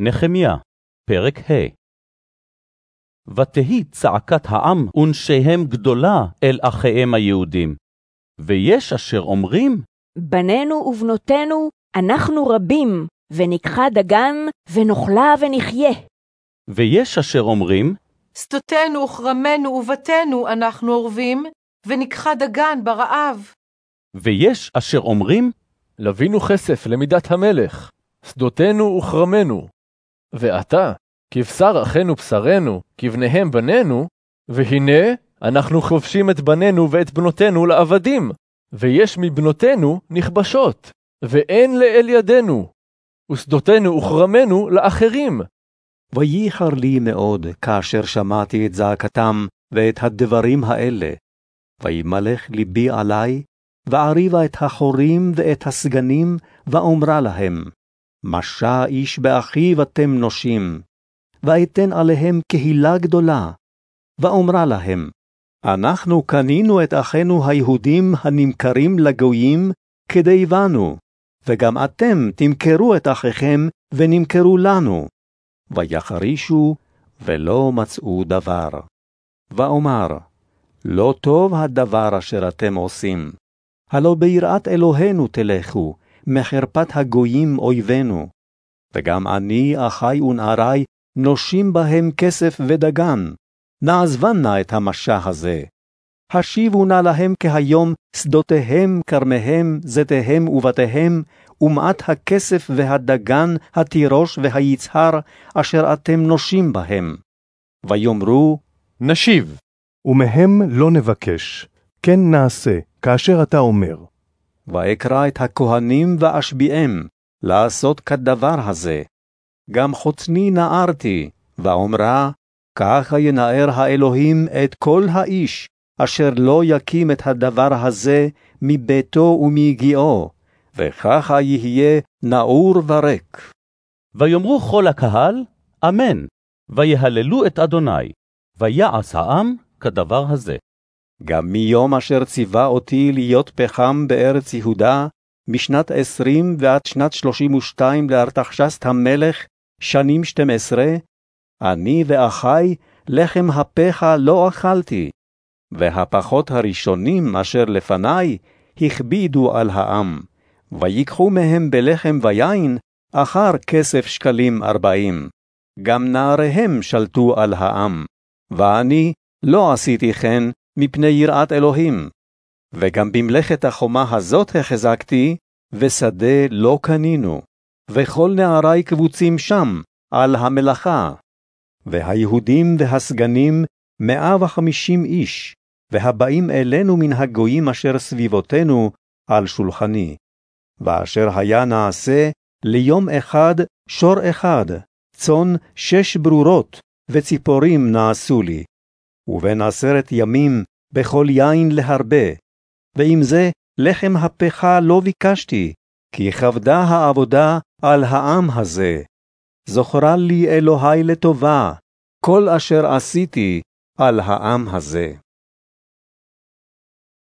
נחמיה, פרק ה' ותהי צעקת העם ונשיהם גדולה אל אחיהם היהודים. ויש אשר אומרים, בנינו ובנותינו, אנחנו רבים, ונכחה דגן, ונאכלה ונחיה. ויש אשר אומרים, שדותינו וכרמנו ובתינו אנחנו אורבים, ונכחה דגן ברעב. ויש אשר אומרים, לווינו כסף למידת המלך, שדותינו וכרמנו. ועתה, כבשר אחינו בשרנו, כבניהם בנינו, והנה, אנחנו כובשים את בנינו ואת בנותינו לעבדים, ויש מבנותינו נכבשות, ואין לאל ידינו, ושדותינו וכרמנו לאחרים. וייחר לי מאוד כאשר שמעתי את זעקתם ואת הדברים האלה. וימלך ליבי עלי, ואריבה את החורים ואת הסגנים, ואומרה להם, משה איש באחיו אתם נושים, ואתן עליהם קהילה גדולה. ואומרה להם, אנחנו קנינו את אחינו היהודים הנמכרים לגויים כדי בנו, וגם אתם תמכרו את אחיכם ונמכרו לנו. ויחרישו, ולא מצאו דבר. ואומר, לא טוב הדבר אשר אתם עושים. הלא ביראת אלוהינו תלכו, מחרפת הגויים אויבינו. וגם אני, אחי ונערי, נושים בהם כסף ודגן. נעזבן נא את המשע הזה. השיבו נא להם כהיום שדותיהם, כרמיהם, זיתיהם ובתיהם, ומעט הכסף והדגן, התירוש והיצהר, אשר אתם נושים בהם. ויאמרו, נשיב, ומהם לא נבקש, כן נעשה, כאשר אתה אומר. ואקרא את הכהנים ואשביעם, לעשות כדבר הזה. גם חוצני נערתי, ואומרה, ככה ינער האלוהים את כל האיש, אשר לא יקים את הדבר הזה מביתו ומיגיעו, וככה יהיה נעור וריק. ויאמרו כל הקהל, אמן, ויהללו את אדוני, ויעש העם כדבר הזה. גם מיום אשר ציווה אותי להיות פחם בארץ יהודה, משנת עשרים ועד שנת שלושים ושתיים לארתחשסת המלך, שנים שתים עשרה, אני ואחי לחם הפחה לא אכלתי, והפחות הראשונים אשר לפני הכבידו על העם, ויקחו מהם בלחם ויין אחר כסף שקלים ארבעים. גם נעריהם שלטו על העם, ואני לא עשיתי כן מפני יראת אלוהים. וגם במלאכת החומה הזאת החזקתי, ושדה לא קנינו, וכל נערי קבוצים שם, על המלאכה. והיהודים והסגנים מאה וחמישים איש, והבאים אלינו מן הגויים אשר סביבותינו, על שולחני. ואשר היה נעשה ליום אחד שור אחד, צאן שש ברורות, וציפורים נעשו לי. ובין עשרת ימים בכל יין להרבה. ועם זה לחם הפכה לא ביקשתי, כי כבדה העבודה על העם הזה. זוכרה לי אלוהי לטובה, כל אשר עשיתי על העם הזה.